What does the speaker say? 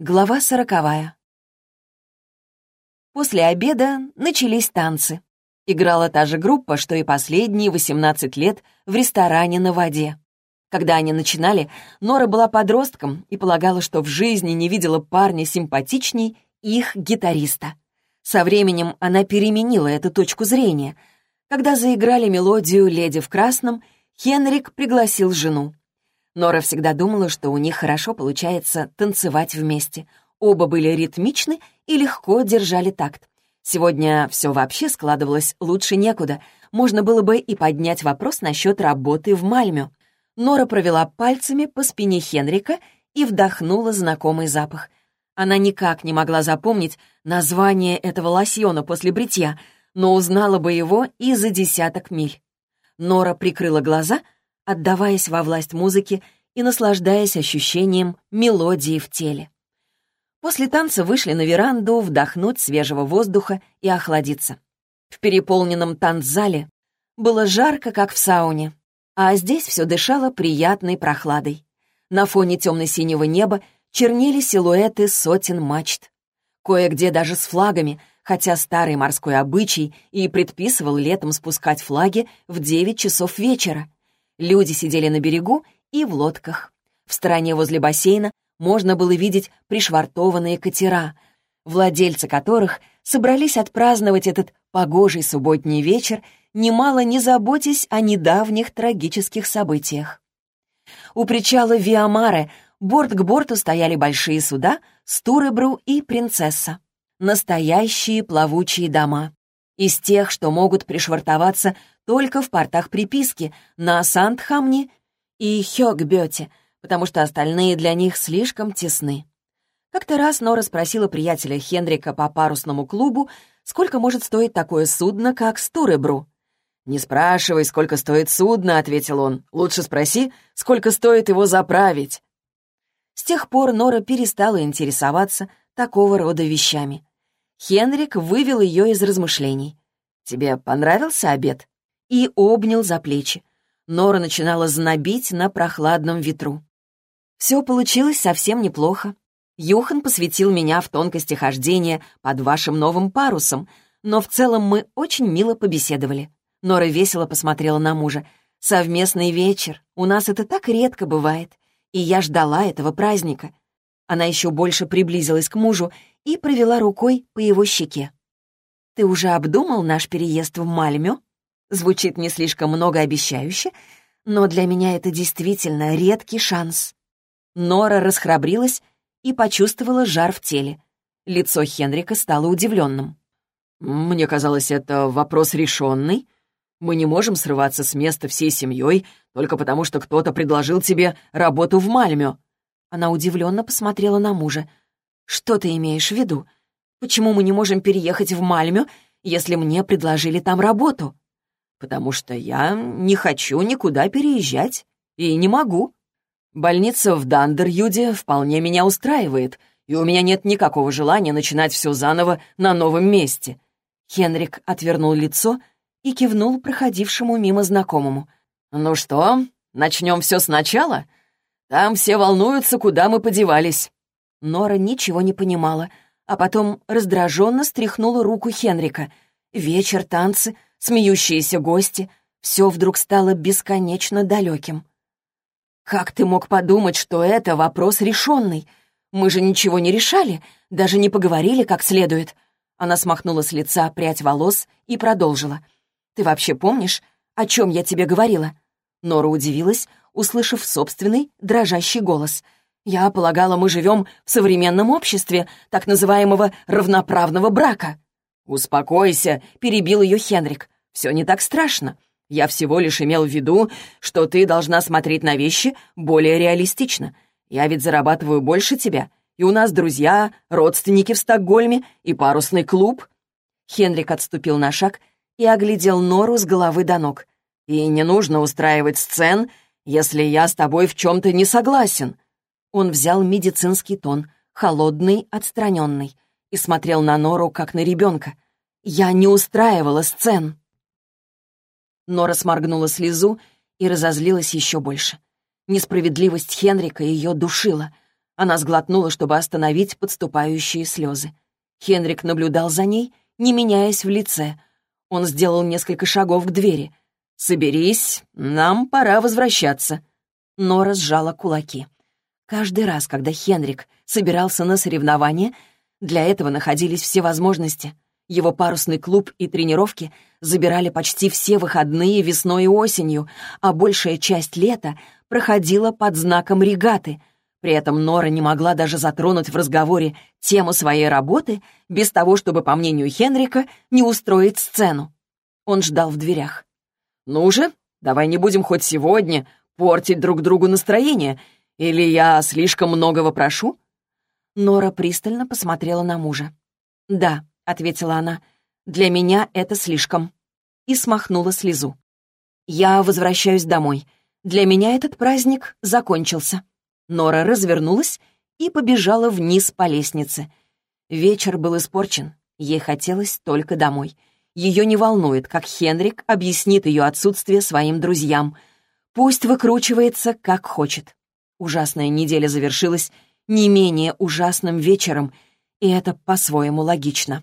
Глава сороковая. После обеда начались танцы. Играла та же группа, что и последние 18 лет в ресторане на воде. Когда они начинали, Нора была подростком и полагала, что в жизни не видела парня симпатичней их гитариста. Со временем она переменила эту точку зрения. Когда заиграли мелодию «Леди в красном», Хенрик пригласил жену. Нора всегда думала, что у них хорошо получается танцевать вместе. Оба были ритмичны и легко держали такт. Сегодня все вообще складывалось лучше некуда. Можно было бы и поднять вопрос насчет работы в Мальме. Нора провела пальцами по спине Хенрика и вдохнула знакомый запах. Она никак не могла запомнить название этого лосьона после бритья, но узнала бы его и за десяток миль. Нора прикрыла глаза — отдаваясь во власть музыки и наслаждаясь ощущением мелодии в теле. После танца вышли на веранду вдохнуть свежего воздуха и охладиться. В переполненном танцзале было жарко, как в сауне, а здесь все дышало приятной прохладой. На фоне темно-синего неба чернели силуэты сотен мачт. Кое-где даже с флагами, хотя старый морской обычай и предписывал летом спускать флаги в 9 часов вечера. Люди сидели на берегу и в лодках. В стороне возле бассейна можно было видеть пришвартованные катера, владельцы которых собрались отпраздновать этот погожий субботний вечер, немало не заботясь о недавних трагических событиях. У причала Виамаре борт к борту стояли большие суда Стуребру и Принцесса. Настоящие плавучие дома. Из тех, что могут пришвартоваться только в портах приписки на Сандхамне и Хёгбёте, потому что остальные для них слишком тесны. Как-то раз Нора спросила приятеля Хенрика по парусному клубу, сколько может стоить такое судно, как Стуребру. «Не спрашивай, сколько стоит судно», — ответил он. «Лучше спроси, сколько стоит его заправить». С тех пор Нора перестала интересоваться такого рода вещами. Хенрик вывел ее из размышлений. «Тебе понравился обед?» И обнял за плечи. Нора начинала знобить на прохладном ветру. Все получилось совсем неплохо. Юхан посвятил меня в тонкости хождения под вашим новым парусом, но в целом мы очень мило побеседовали. Нора весело посмотрела на мужа. «Совместный вечер. У нас это так редко бывает. И я ждала этого праздника». Она еще больше приблизилась к мужу и провела рукой по его щеке. «Ты уже обдумал наш переезд в Мальмё?» Звучит не слишком многообещающе, но для меня это действительно редкий шанс. Нора расхрабрилась и почувствовала жар в теле. Лицо Хенрика стало удивленным. «Мне казалось, это вопрос решенный. Мы не можем срываться с места всей семьей только потому, что кто-то предложил тебе работу в Мальме». Она удивленно посмотрела на мужа. «Что ты имеешь в виду? Почему мы не можем переехать в Мальме, если мне предложили там работу?» Потому что я не хочу никуда переезжать и не могу. Больница в Дандерюде вполне меня устраивает, и у меня нет никакого желания начинать все заново на новом месте». Хенрик отвернул лицо и кивнул проходившему мимо знакомому. «Ну что, начнем все сначала? Там все волнуются, куда мы подевались». Нора ничего не понимала, а потом раздраженно стряхнула руку Хенрика. «Вечер, танцы, смеющиеся гости, все вдруг стало бесконечно далеким. «Как ты мог подумать, что это вопрос решенный? Мы же ничего не решали, даже не поговорили как следует». Она смахнула с лица прядь волос и продолжила. «Ты вообще помнишь, о чем я тебе говорила?» Нора удивилась, услышав собственный дрожащий голос. «Я полагала, мы живем в современном обществе так называемого равноправного брака». «Успокойся», — перебил ее Хенрик. «Все не так страшно. Я всего лишь имел в виду, что ты должна смотреть на вещи более реалистично. Я ведь зарабатываю больше тебя, и у нас друзья, родственники в Стокгольме и парусный клуб». Хенрик отступил на шаг и оглядел Нору с головы до ног. «И не нужно устраивать сцен, если я с тобой в чем-то не согласен». Он взял медицинский тон, холодный, отстраненный и смотрел на Нору, как на ребенка. «Я не устраивала сцен!» Нора сморгнула слезу и разозлилась еще больше. Несправедливость Хенрика ее душила. Она сглотнула, чтобы остановить подступающие слезы. Хенрик наблюдал за ней, не меняясь в лице. Он сделал несколько шагов к двери. «Соберись, нам пора возвращаться». Нора сжала кулаки. Каждый раз, когда Хенрик собирался на соревнования, для этого находились все возможности. Его парусный клуб и тренировки забирали почти все выходные весной и осенью, а большая часть лета проходила под знаком регаты. При этом Нора не могла даже затронуть в разговоре тему своей работы без того, чтобы, по мнению Хенрика, не устроить сцену. Он ждал в дверях. «Ну же, давай не будем хоть сегодня портить друг другу настроение, или я слишком многого прошу?» Нора пристально посмотрела на мужа. «Да», — ответила она, — «для меня это слишком». И смахнула слезу. «Я возвращаюсь домой. Для меня этот праздник закончился». Нора развернулась и побежала вниз по лестнице. Вечер был испорчен, ей хотелось только домой — ее не волнует, как Хенрик объяснит ее отсутствие своим друзьям. Пусть выкручивается, как хочет. Ужасная неделя завершилась не менее ужасным вечером, и это по-своему логично.